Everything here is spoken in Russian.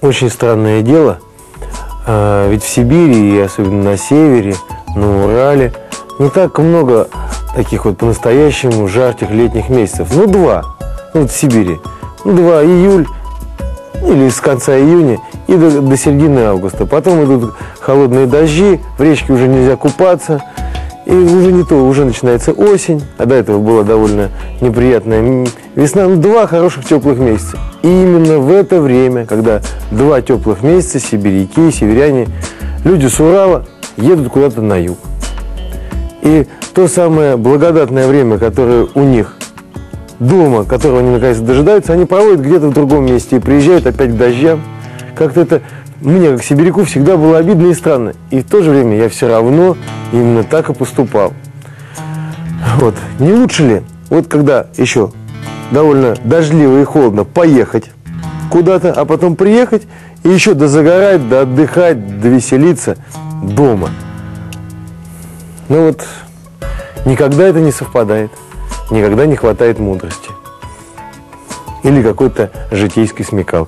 очень странное дело. А, Ведь в Сибири, и особенно на севере, на Урале, не так много таких вот по-настоящему жарких летних месяцев. Ну, два. Ну, вот в Сибири. Ну, два. Июль или с конца июня и до, до середины августа. Потом идут холодные дожди, в речке уже нельзя купаться. И уже не то, уже начинается осень, а до этого была довольно неприятная весна. Ну, два хороших теплых месяца. И именно в это время, когда два теплых месяца, сибиряки, северяне, люди с Урала едут куда-то на юг. И то самое благодатное время, которое у них дома, которого они наконец дожидаются, они проводят где-то в другом месте и приезжают опять к дождям. Как-то это мне, как сибиряку, всегда было обидно и странно. И в то же время я все равно именно так и поступал. Вот. Не лучше ли, вот когда еще довольно дождливо и холодно, поехать куда-то, а потом приехать и еще дозагорать, да отдыхать, да веселиться дома. Ну вот, никогда это не совпадает, никогда не хватает мудрости или какой-то житейской смекалки.